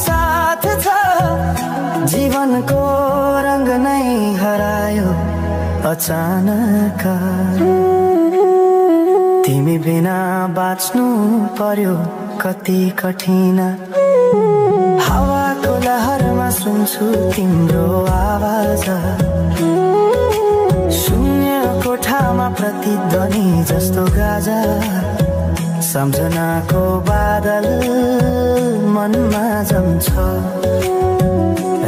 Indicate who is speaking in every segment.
Speaker 1: साथ छ। जीवनको रङ नै हरायो अचानक। तिमी बिना बाँच्नु पर्यो कति कठिन। हावाको लहरमा सुन्छु तिम्रो आवाज। शून्य कोठामा प्रतिध्वनि जस्तो गाजा। सम्झनाको बादल मनमा जम्छ।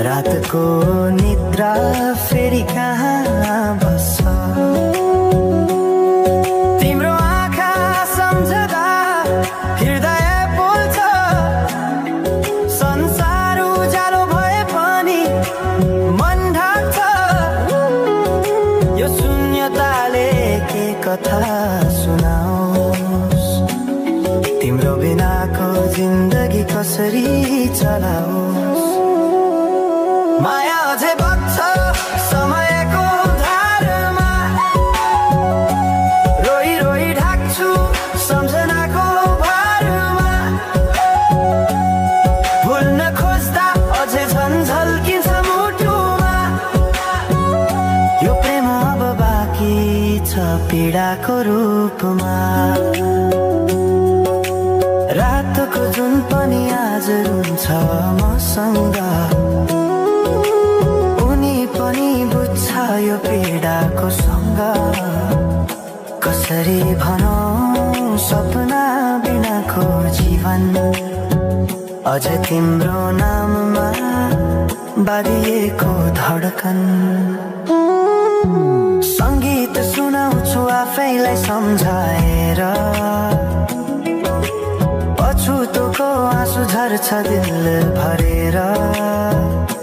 Speaker 1: रातको निद्रा फेरि कहाँ बस्छ? तिम्रो आँखा सम्झदा हृदय बोल्छ। संसार उज्यालो भए पनि मन ढाक्छ। यो शून्यताले के कथा? तिम्रो बिनाको जिन्दगी कसरी चलाओस् माया अझै बग्छ समयको धारमा। रोई रोई ढाक्छु सम्झनाको भारमा। भुल्न खोज्दा अझै झन् झल्किन्छ मुटुमा। यो प्रेम अब बाँकी छ पीडाको रूपमा। जुन पनि आज रुन्छ मसँग। उनी पनि बुझ्छ यो पीडाको सँग। कसरी भनौँ सपना बिनाको जीवन। अझ तिम्रो नाममा बाँधिएको धडकन। सङ्गीत सुनाउँछु आफैलाई सम्झाएर। पछुतोको आँसु झर्छ दिल भरेर।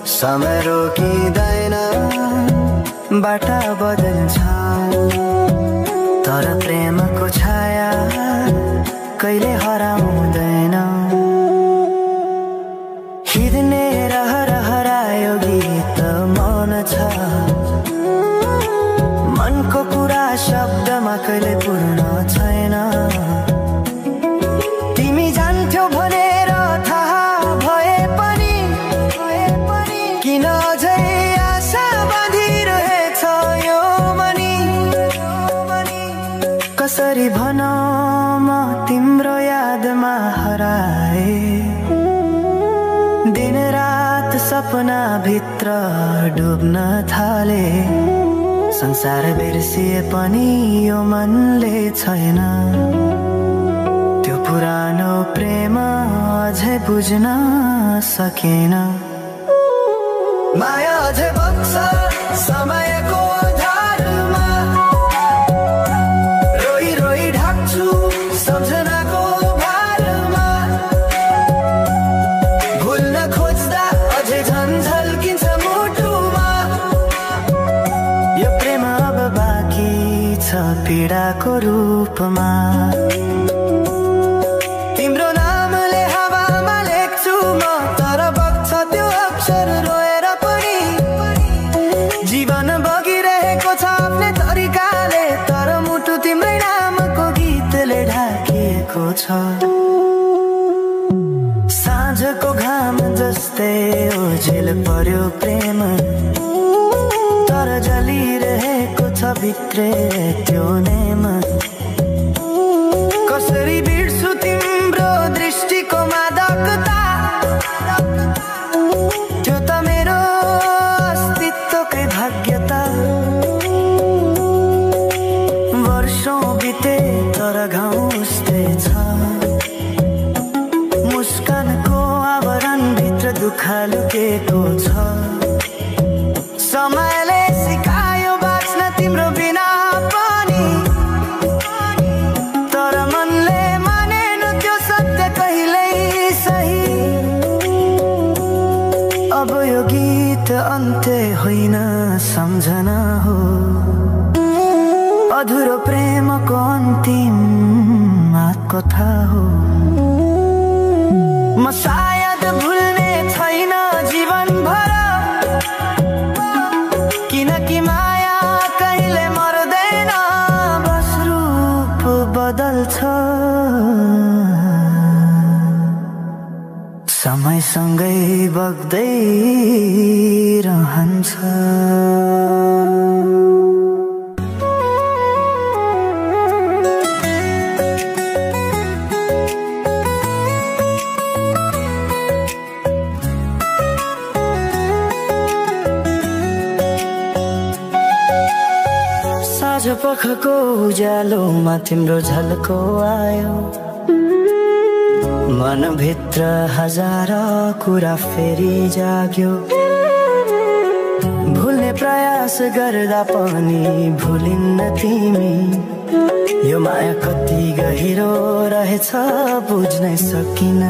Speaker 1: समय रोकिँदैन बाटा बदल्छ। तर प्रेमको छाया कहिले हराउँदैन। रात सपना भित्र डुब्न थाले। संसार बिर्सिए पनि यो मनले छैन। त्यो पुरानो प्रेम अझै बुझ्न सकेन। माया अझै बग्छ समयको पीडाको रूपमा। तिम्रो नामले हावामा लेख्छु तर बग्छ त्यो अक्षर रोएर पनि। जीवन बगिरहेको छ आफ्नै तरिकाले तर मुटु तिम्रै नामको गीतले ढाकिएको छ। साँझको घाम जस्तै ओझेल पर्यो प्रेम। जलिरहेको छ भित्रै त्यो अधुरो प्रेमको अन्तिम कथा हो। म सायद भुल्ने छैन जीवन भर किनकि माया कहिले मर्दैन बस रूप बदल्छ। समयसँगै बग्दै रहन्छ। साँझ पखको उज्यालोमा तिम्रो झल्को आयो। मनभित्र हजार कुरा फेरि जाग्यो। भुल्ने प्रयास गर्दा पनि भुलिन्न तिमी। यो माया कति गहिरो रहेछ बुझ्नै सकिन।